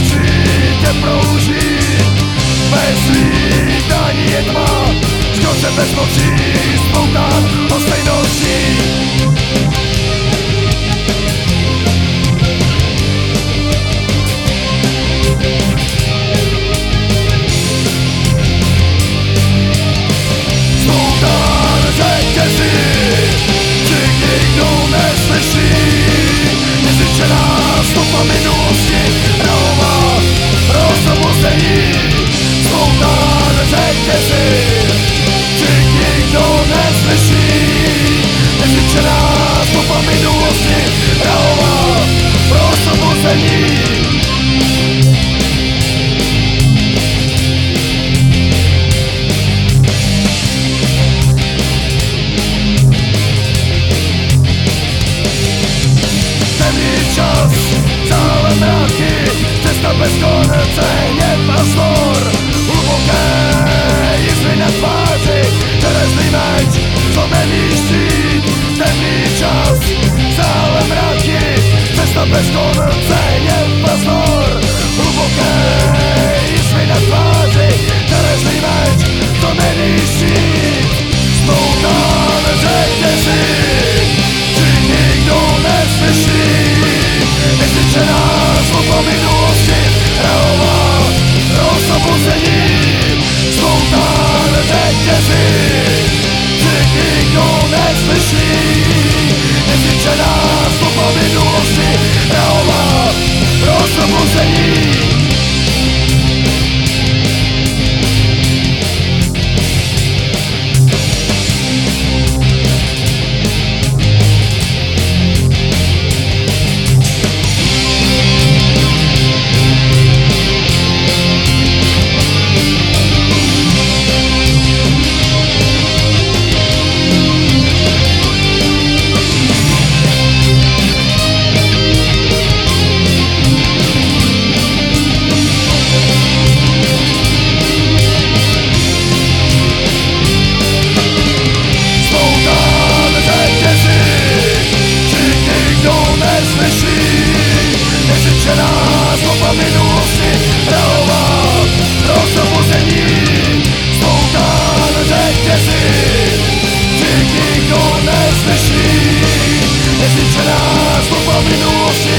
życie prosi. Bez litań jedma Wciąż bez mocy was gonna take transformando-se